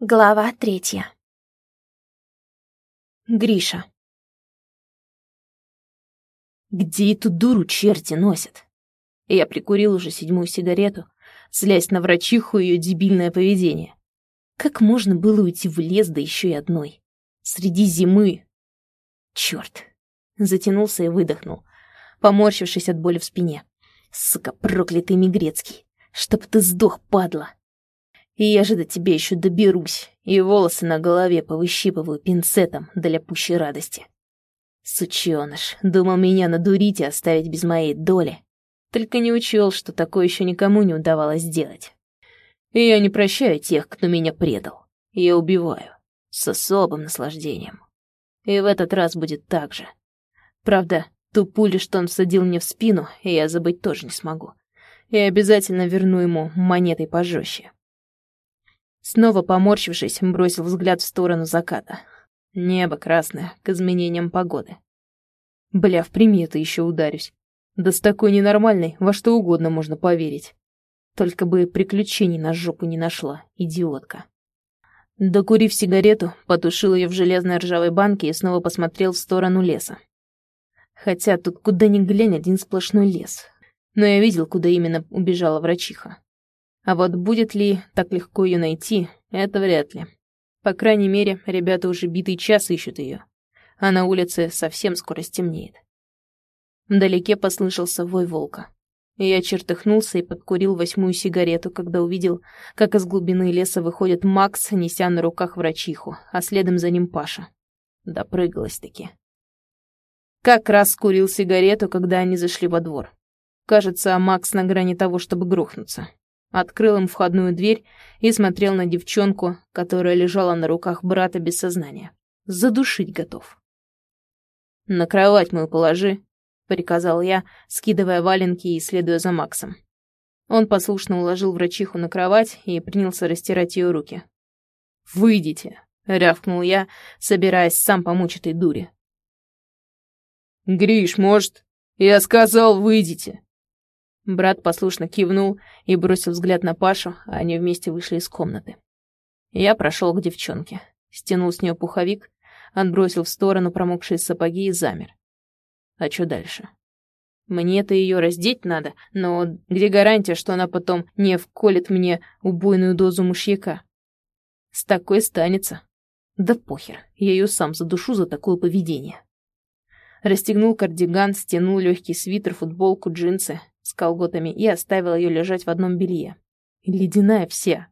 Глава третья. Гриша. Где эту дуру черти носят? Я прикурил уже седьмую сигарету, злясь на врачиху ее дебильное поведение. Как можно было уйти в лес, да еще и одной? Среди зимы. Черт. Затянулся и выдохнул, поморщившись от боли в спине. Сука, проклятый Мигрецкий. Чтоб ты сдох, падла. И я же до тебя еще доберусь, и волосы на голове повыщипываю пинцетом для пущей радости. Сучёныш, думал меня надурить и оставить без моей доли. Только не учел, что такое еще никому не удавалось сделать. И я не прощаю тех, кто меня предал. Я убиваю. С особым наслаждением. И в этот раз будет так же. Правда, ту пулю, что он всадил мне в спину, я забыть тоже не смогу. И обязательно верну ему монетой пожестче. Снова поморщившись, бросил взгляд в сторону заката. Небо красное, к изменениям погоды. Бля, в приметы еще ударюсь. Да с такой ненормальной во что угодно можно поверить. Только бы приключений на жопу не нашла, идиотка. Докурив сигарету, потушил ее в железной ржавой банке и снова посмотрел в сторону леса. Хотя тут куда ни глянь один сплошной лес. Но я видел, куда именно убежала врачиха. А вот будет ли так легко ее найти, это вряд ли. По крайней мере, ребята уже битый час ищут ее. А на улице совсем скоро стемнеет. Вдалеке послышался вой волка. Я чертыхнулся и подкурил восьмую сигарету, когда увидел, как из глубины леса выходит Макс, неся на руках врачиху, а следом за ним Паша. Допрыгалась-таки. Как раз курил сигарету, когда они зашли во двор. Кажется, Макс на грани того, чтобы грохнуться открыл им входную дверь и смотрел на девчонку, которая лежала на руках брата без сознания. Задушить готов. «На кровать мою положи», — приказал я, скидывая валенки и следуя за Максом. Он послушно уложил врачиху на кровать и принялся растирать ее руки. «Выйдите», — рявкнул я, собираясь сам помочь этой дуре. «Гриш, может...» «Я сказал, выйдите!» Брат послушно кивнул и бросил взгляд на Пашу, а они вместе вышли из комнаты. Я прошел к девчонке, стянул с нее пуховик, отбросил в сторону промокшие сапоги и замер. А что дальше? Мне-то ее раздеть надо, но где гарантия, что она потом не вколет мне убойную дозу мышьяка? С такой станется. Да похер, я ее сам задушу за такое поведение. Расстегнул кардиган, стянул легкий свитер, футболку, джинсы, с колготами и оставил ее лежать в одном белье. Ледяная вся.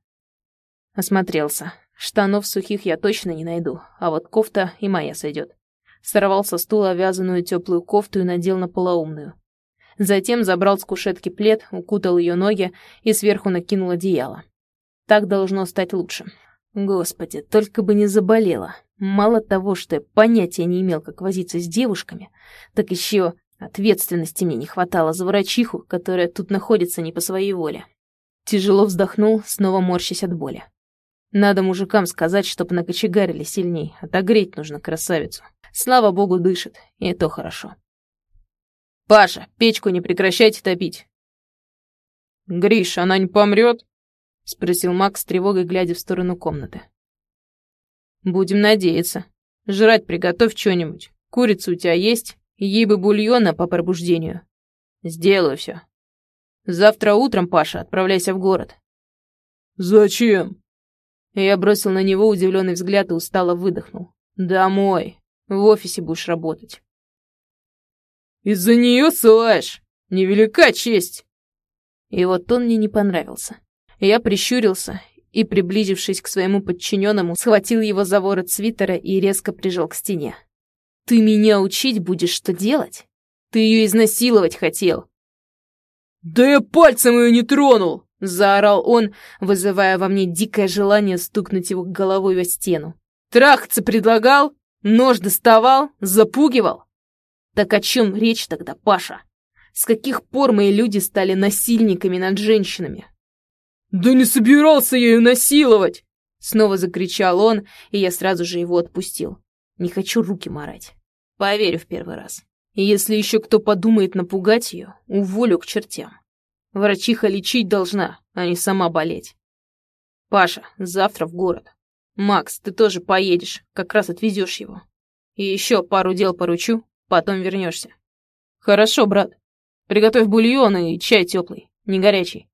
Осмотрелся. Штанов сухих я точно не найду, а вот кофта и моя сойдет. Сорвал со стула вязаную теплую кофту и надел на полоумную. Затем забрал с кушетки плед, укутал ее ноги и сверху накинул одеяло. Так должно стать лучше. Господи, только бы не заболела. Мало того, что я понятия не имел, как возиться с девушками, так еще Ответственности мне не хватало за врачиху, которая тут находится не по своей воле. Тяжело вздохнул, снова морщась от боли. Надо мужикам сказать, чтоб накочегарили сильней. Отогреть нужно красавицу. Слава богу, дышит, и это хорошо. «Паша, печку не прекращайте топить!» «Гриш, она не помрет?» — спросил Макс с тревогой, глядя в сторону комнаты. «Будем надеяться. Жрать приготовь что-нибудь. Курица у тебя есть?» Ей бы бульона по пробуждению. Сделаю все. Завтра утром, Паша, отправляйся в город. Зачем? Я бросил на него удивленный взгляд и устало выдохнул. Домой. В офисе будешь работать. Из-за нее ссылаешь? Невелика честь. И вот он мне не понравился. Я прищурился и, приблизившись к своему подчиненному, схватил его за ворот свитера и резко прижал к стене. Ты меня учить будешь, что делать? Ты ее изнасиловать хотел. Да я пальцем ее не тронул! Заорал он, вызывая во мне дикое желание стукнуть его головой во стену. Трахаться предлагал? Нож доставал? Запугивал? Так о чем речь тогда, Паша? С каких пор мои люди стали насильниками над женщинами? Да не собирался я ее насиловать! Снова закричал он, и я сразу же его отпустил. Не хочу руки марать. Поверю в первый раз. И если еще кто подумает напугать ее, уволю к чертям. Врачиха лечить должна, а не сама болеть. Паша, завтра в город. Макс, ты тоже поедешь, как раз отвезешь его. И еще пару дел поручу, потом вернешься. Хорошо, брат. Приготовь бульон и чай теплый, не горячий.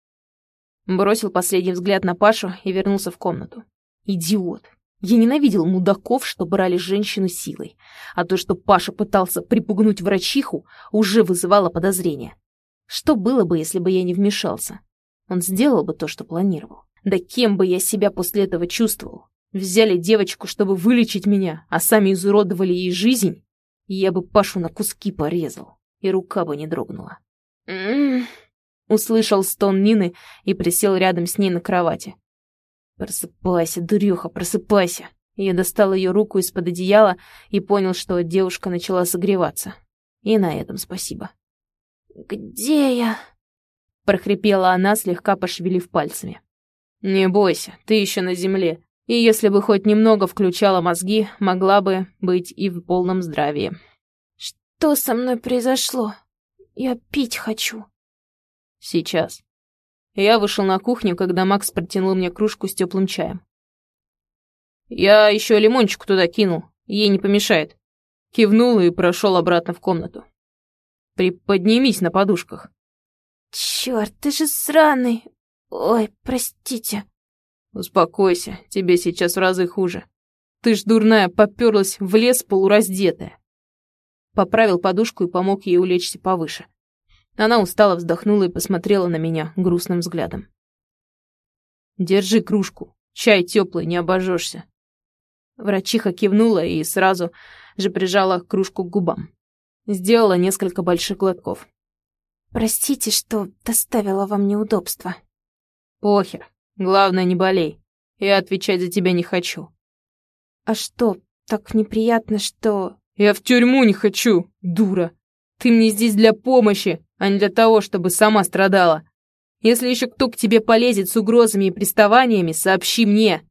Бросил последний взгляд на Пашу и вернулся в комнату. Идиот. Я ненавидел мудаков, что брали женщину силой, а то, что Паша пытался припугнуть врачиху, уже вызывало подозрения. Что было бы, если бы я не вмешался? Он сделал бы то, что планировал. Да кем бы я себя после этого чувствовал? Взяли девочку, чтобы вылечить меня, а сами изуродовали ей жизнь, я бы Пашу на куски порезал, и рука бы не дрогнула. «М-м-м», услышал стон Нины и присел рядом с ней на кровати. «Просыпайся, дуреха, просыпайся!» Я достал ее руку из-под одеяла и понял, что девушка начала согреваться. И на этом спасибо. «Где я?» — прохрипела она, слегка пошевелив пальцами. «Не бойся, ты еще на земле и если бы хоть немного включала мозги, могла бы быть и в полном здравии. «Что со мной произошло? Я пить хочу». «Сейчас». Я вышел на кухню, когда Макс протянул мне кружку с теплым чаем. «Я еще лимончик туда кинул, ей не помешает». Кивнул и прошел обратно в комнату. «Приподнимись на подушках». «Черт, ты же сраный! Ой, простите». «Успокойся, тебе сейчас в разы хуже. Ты ж, дурная, попёрлась в лес полураздетая». Поправил подушку и помог ей улечься повыше. Она устало вздохнула и посмотрела на меня грустным взглядом. «Держи кружку. Чай теплый, не обожжешься». Врачиха кивнула и сразу же прижала кружку к губам. Сделала несколько больших глотков. «Простите, что доставила вам неудобства». «Похер. Главное, не болей. Я отвечать за тебя не хочу. А что, так неприятно, что... Я в тюрьму не хочу, дура. Ты мне здесь для помощи, а не для того, чтобы сама страдала. Если еще кто к тебе полезет с угрозами и приставаниями, сообщи мне.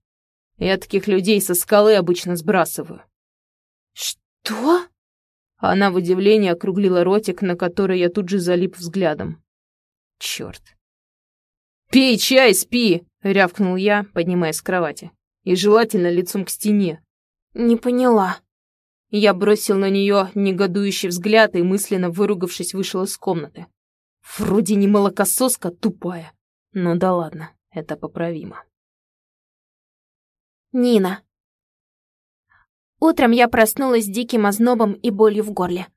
Я таких людей со скалы обычно сбрасываю. Что? Она в удивлении округлила ротик, на который я тут же залип взглядом. Черт. Пей чай, спи! — рявкнул я, поднимаясь с кровати. «И желательно лицом к стене». «Не поняла». Я бросил на нее негодующий взгляд и, мысленно выругавшись, вышел из комнаты. Вроде не молокососка, тупая. Но да ладно, это поправимо. Нина. Утром я проснулась с диким ознобом и болью в горле.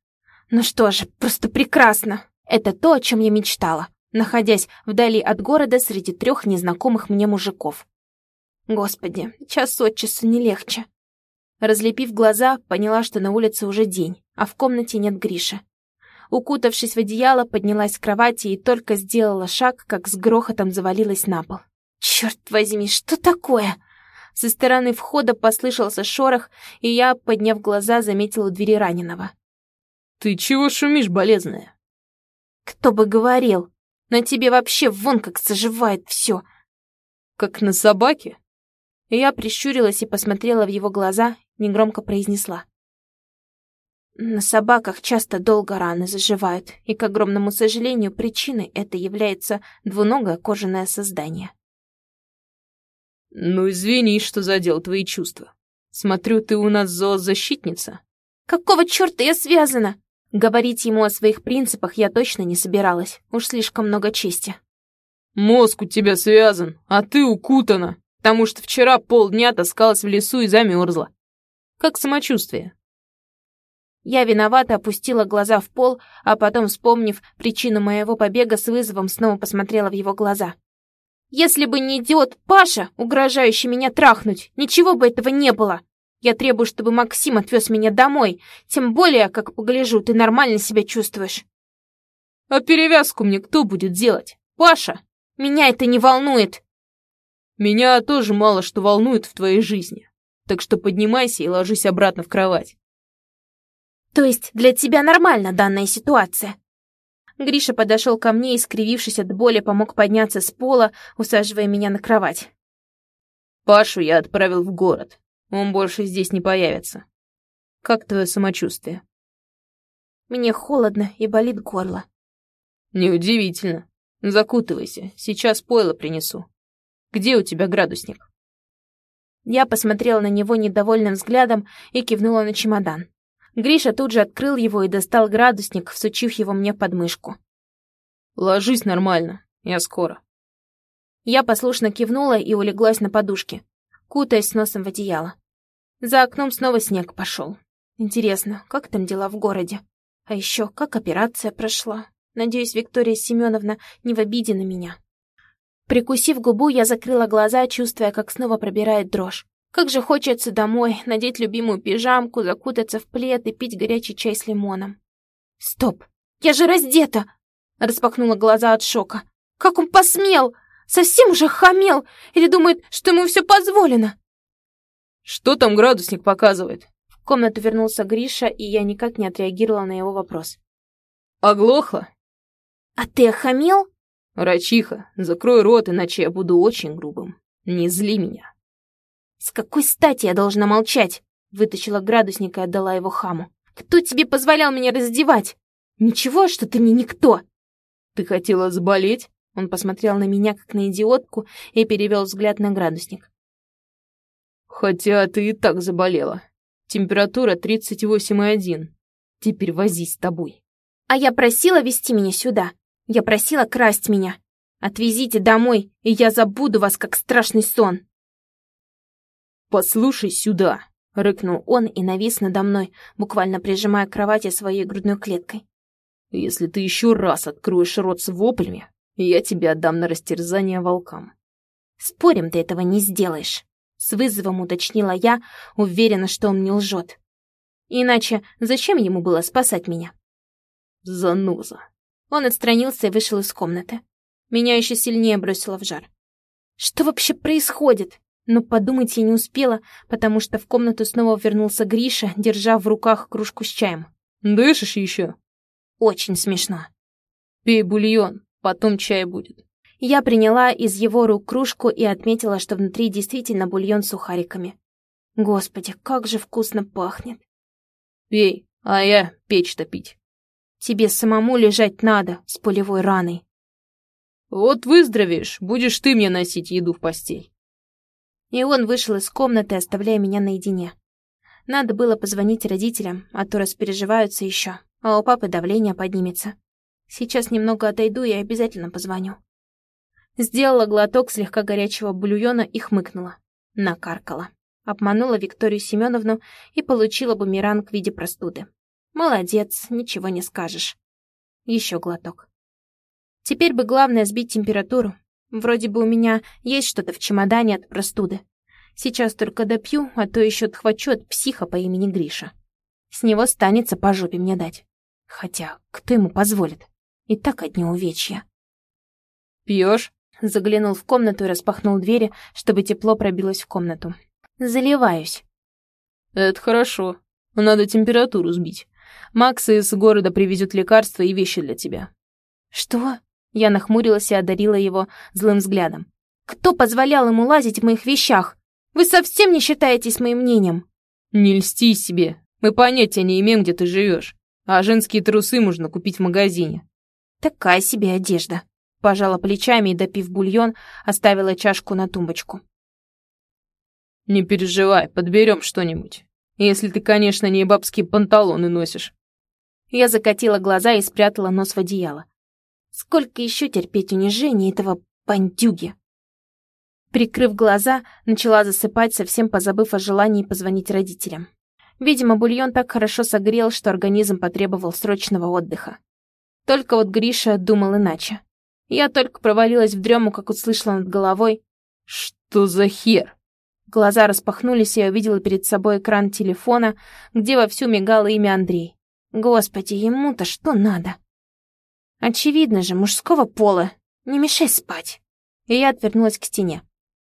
Ну что же, просто прекрасно. Это то, о чем я мечтала находясь вдали от города среди трех незнакомых мне мужиков. Господи, час от часу не легче. Разлепив глаза, поняла, что на улице уже день, а в комнате нет Гриши. Укутавшись в одеяло, поднялась с кровати и только сделала шаг, как с грохотом завалилась на пол. Черт возьми, что такое? Со стороны входа послышался шорох, и я, подняв глаза, заметила у двери раненого. «Ты чего шумишь, болезная?» «Кто бы говорил!» На тебе вообще вон как заживает все. Как на собаке? Я прищурилась и посмотрела в его глаза, негромко произнесла. На собаках часто долго раны заживают, и, к огромному сожалению, причиной это является двуногое кожаное создание. «Ну, извини, что задел твои чувства. Смотрю, ты у нас зоозащитница». «Какого черта я связана?» Говорить ему о своих принципах я точно не собиралась, уж слишком много чести. «Мозг у тебя связан, а ты укутана, потому что вчера полдня таскалась в лесу и замерзла. Как самочувствие?» Я виновато опустила глаза в пол, а потом, вспомнив причину моего побега с вызовом, снова посмотрела в его глаза. «Если бы не идиот Паша, угрожающий меня трахнуть, ничего бы этого не было!» Я требую, чтобы Максим отвез меня домой. Тем более, как погляжу, ты нормально себя чувствуешь. А перевязку мне кто будет делать? Паша? Меня это не волнует. Меня тоже мало что волнует в твоей жизни. Так что поднимайся и ложись обратно в кровать. То есть для тебя нормальна данная ситуация? Гриша подошел ко мне и, скривившись от боли, помог подняться с пола, усаживая меня на кровать. Пашу я отправил в город. Он больше здесь не появится. Как твое самочувствие? Мне холодно и болит горло. Неудивительно. Закутывайся, сейчас пойло принесу. Где у тебя градусник? Я посмотрела на него недовольным взглядом и кивнула на чемодан. Гриша тут же открыл его и достал градусник, всучив его мне под мышку. «Ложись нормально, я скоро». Я послушно кивнула и улеглась на подушке, кутаясь носом в одеяло. За окном снова снег пошел. Интересно, как там дела в городе? А еще, как операция прошла? Надеюсь, Виктория Семеновна не в обиде на меня. Прикусив губу, я закрыла глаза, чувствуя, как снова пробирает дрожь. Как же хочется домой, надеть любимую пижамку, закутаться в плед и пить горячий чай с лимоном. «Стоп! Я же раздета!» Распахнула глаза от шока. «Как он посмел? Совсем уже хамел? Или думает, что ему все позволено?» «Что там градусник показывает?» В комнату вернулся Гриша, и я никак не отреагировала на его вопрос. «Оглохла?» «А ты охамел?» «Врачиха, закрой рот, иначе я буду очень грубым. Не зли меня». «С какой стати я должна молчать?» Вытащила градусник и отдала его хаму. «Кто тебе позволял меня раздевать? Ничего, что ты мне никто!» «Ты хотела заболеть?» Он посмотрел на меня, как на идиотку, и перевел взгляд на градусник. «Хотя ты и так заболела. Температура 38,1. Теперь возись с тобой». «А я просила вести меня сюда. Я просила красть меня. Отвезите домой, и я забуду вас, как страшный сон». «Послушай сюда!» — рыкнул он и навис надо мной, буквально прижимая к кровати своей грудной клеткой. «Если ты еще раз откроешь рот с воплями, я тебя отдам на растерзание волкам». «Спорим, ты этого не сделаешь», — с вызовом уточнила я, уверена, что он не лжет. Иначе зачем ему было спасать меня? «Заноза». Он отстранился и вышел из комнаты. Меня еще сильнее бросило в жар. Что вообще происходит? Но подумать я не успела, потому что в комнату снова вернулся Гриша, держа в руках кружку с чаем. «Дышишь еще?» «Очень смешно». «Пей бульон, потом чай будет». Я приняла из его рук кружку и отметила, что внутри действительно бульон с сухариками. Господи, как же вкусно пахнет. «Пей, а я печь топить». «Тебе самому лежать надо с полевой раной». «Вот выздоровеешь, будешь ты мне носить еду в постель». И он вышел из комнаты, оставляя меня наедине. Надо было позвонить родителям, а то распереживаются еще, а у папы давление поднимется. Сейчас немного отойду и обязательно позвоню. Сделала глоток слегка горячего бульона и хмыкнула. Накаркала. Обманула Викторию Семеновну и получила бумеранг в виде простуды. Молодец, ничего не скажешь. Еще глоток. Теперь бы главное сбить температуру, Вроде бы у меня есть что-то в чемодане от простуды. Сейчас только допью, а то еще отхвачу от психа по имени Гриша. С него станется по жопе мне дать. Хотя, кто ему позволит? И так одни увечья. Пьешь? Заглянул в комнату и распахнул двери, чтобы тепло пробилось в комнату. Заливаюсь. Это хорошо. Надо температуру сбить. Макс из города привезет лекарства и вещи для тебя. Что? Я нахмурилась и одарила его злым взглядом. «Кто позволял ему лазить в моих вещах? Вы совсем не считаетесь моим мнением?» «Не льсти себе. Мы понятия не имеем, где ты живешь. А женские трусы можно купить в магазине». «Такая себе одежда». Пожала плечами и, допив бульон, оставила чашку на тумбочку. «Не переживай, подберем что-нибудь. Если ты, конечно, не бабские панталоны носишь». Я закатила глаза и спрятала нос в одеяло. Сколько еще терпеть унижение этого бандюги? Прикрыв глаза, начала засыпать, совсем позабыв о желании позвонить родителям. Видимо, бульон так хорошо согрел, что организм потребовал срочного отдыха. Только вот Гриша думал иначе. Я только провалилась в дрему, как услышала над головой «Что за хер?» Глаза распахнулись, и я увидела перед собой экран телефона, где вовсю мигало имя Андрей. Господи, ему-то что надо? Очевидно же, мужского пола. Не мешай спать. И я отвернулась к стене.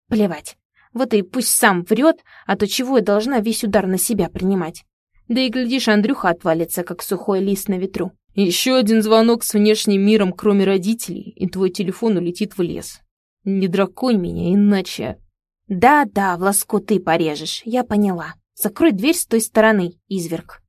Плевать. Вот и пусть сам врет, а то чего я должна весь удар на себя принимать. Да и глядишь, Андрюха отвалится, как сухой лист на ветру. Еще один звонок с внешним миром, кроме родителей, и твой телефон улетит в лес. Не драконь меня, иначе... Да-да, в лоскуты порежешь, я поняла. Закрой дверь с той стороны, изверг.